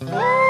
Woo!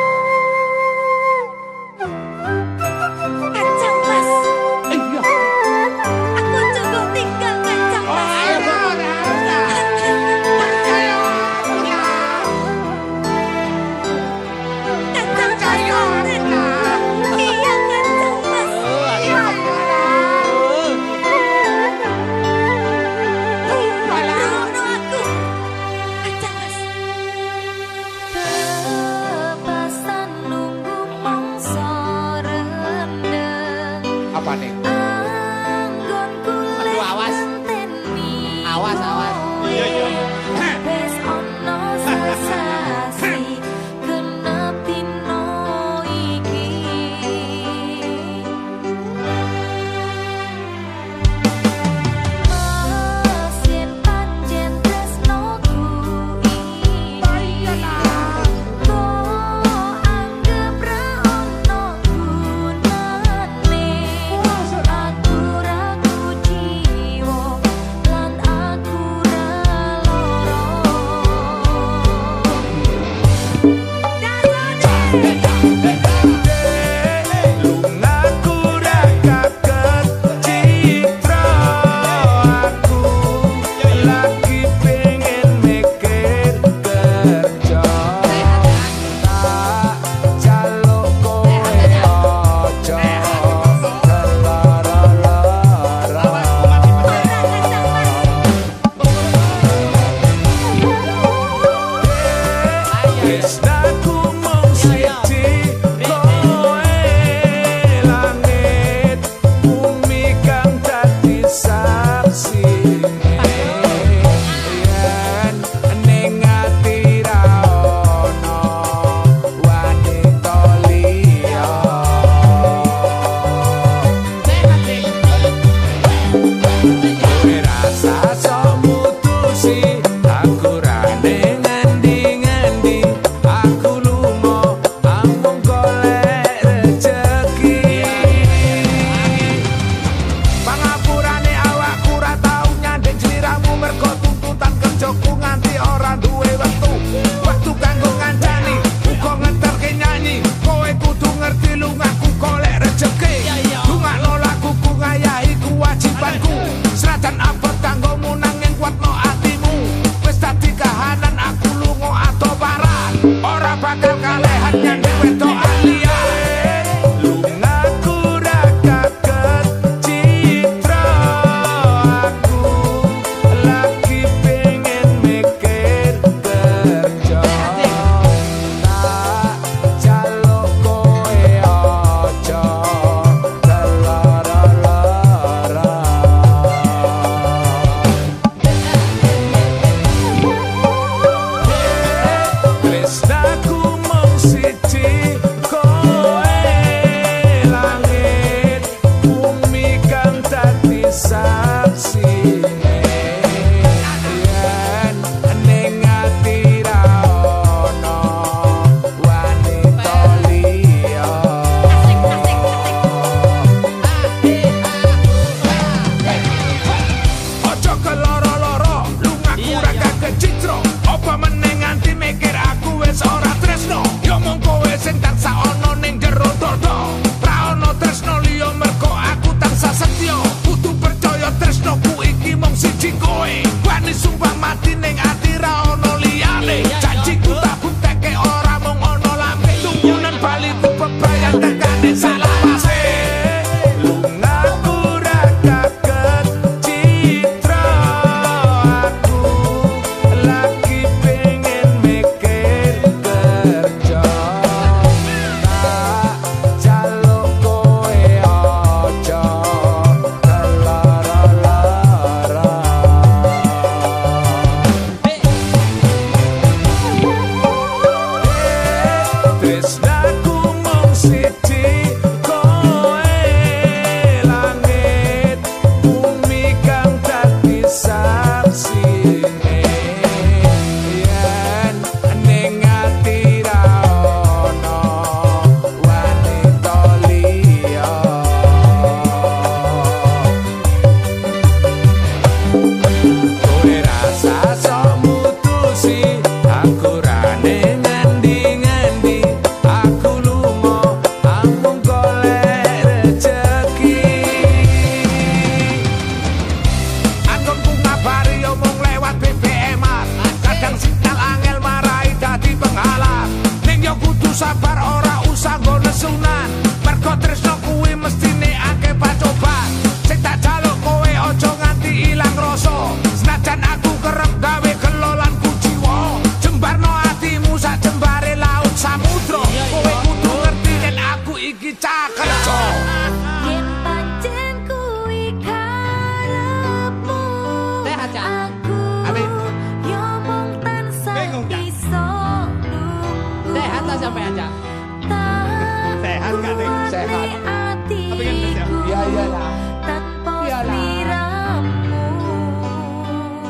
Rane ngendi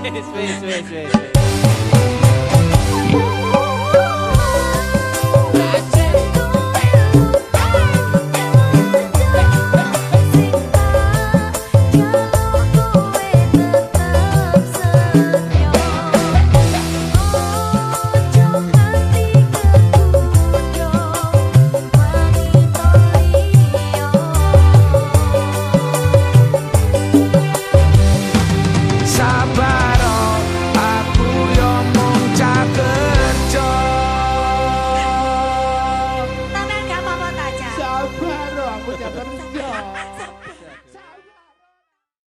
Iyalah. liramu Wes,